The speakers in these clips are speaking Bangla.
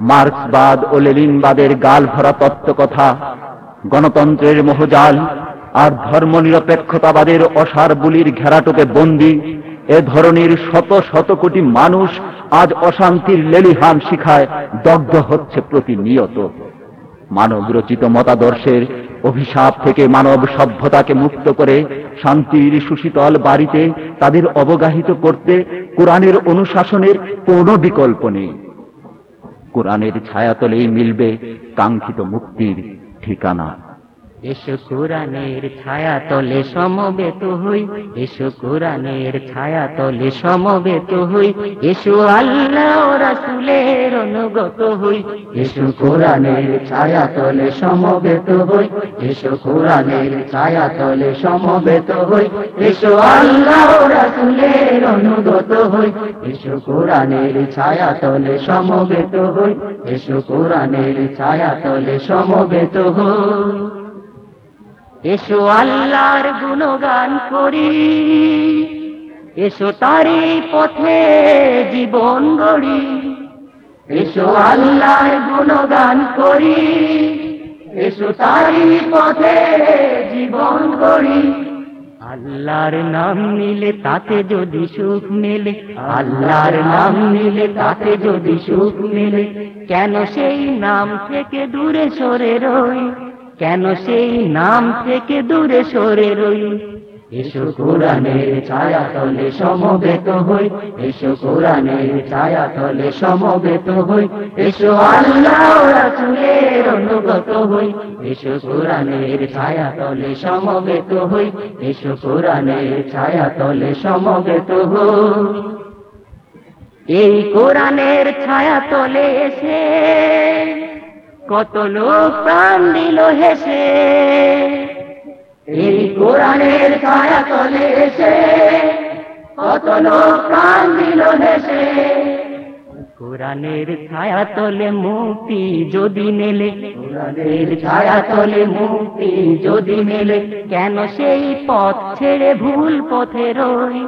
মার্ক্সবাদ ও লেলিনবাদের গাল ভরা তত্ত্বকথা, গণতন্ত্রের মোহজাল আর ধর্মনিরপেক্ষতাবাদের অসার বুলির ঘেরাটোপে বন্দী, এ ধরনের শত শত কোটি মানুষ আজ অশান্তির লেলিহান শিখায় দগ্ধ হচ্ছে প্রতিনিয়ত। মানব রচিত মতাদর্শের অভিশাপ থেকে মানব সভ্যতাকে মুক্ত করে শান্তির সুশীতল বাড়িতে তাদের অবগাহিত করতে কোরআনের অনুশাসনের কোনো বিকল্প নেই। কোরআনের ছায়াতলেই মিলবে কাঙ্ক্ষিত মুক্তির ঠিকানা। এসো কোরআনের ছায়া তলে সমবেত হই, এসো কোরআনের ছায়া তলে সমবেত হই, এসো আল্লাহ রাসূলের অনুগত হই, এসো কোরআনের ছায়া তলে সমবেত হই, এসো কোরআনের ছায়া তলে সমবেত হই, এসো আল্লাহ রাসূলের অনুগত হই, এসো কোরআনের ছায়া তলে সমবেত হই, এসো কোরআনের ছায়া তলে সমবেত হই। এসো আল্লাহর গুণগান করি। এসো তারি পথে জীবন গড়ি। এসো আল্লাহর গুণগান করি। এসো তারি পথে জীবন গড়ি। আল্লাহর নাম নিলে তাতে যদি সুখ মেলে, আল্লাহর নাম নিলে তাতে যদি সুখ মেলে, কেন সেই নাম থেকে দূরে সরে রই? কেন সেই নাম থেকে দূরে সরে রই? এসো কোরআনের ছায়া তলে সমবেত হই। এসো কোরআনের ছায়া তলে সমবেত হই। এসো আল্লাহ রাসূলের অনুগত হই। এসো কোরআনের ছায়া তলে সমবেত হই। এসো কোরআনের ছায়া তলে সমবেত হই। এই কোরআনের ছায়া তলে এসে কত লোক প্রাণ দিল হেসে। এই কোরআনের ছায়া তলে এসে কত লোক প্রাণ দিল হেসে। কোরআনের ছায়া তলে মুক্তি যদি মেলে, কোরআনের ছায়া তলে মুক্তি যদি মেলে, কেন সেই পথ ছেড়ে ভুল পথে রই?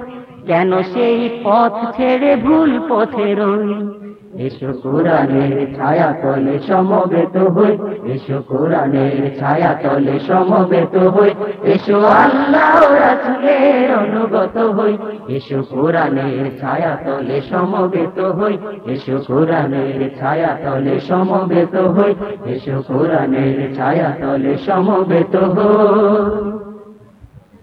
কেন সেই পথ ছেড়ে ভুল পথে রই? এসো কোরআনের ছায়া তলে সমবেত হই, এসো কোরআনের ছায়া তলে সমবেত হই, এসো আল্লাহ রাসূলের অনুগত হই, এসো কোরআনের ছায়া তলে সমবেত হই, এসো কোরআনের ছায়া তলে সমবেত হই, এসো কোরআনের ছায়া তলে সমবেত হই।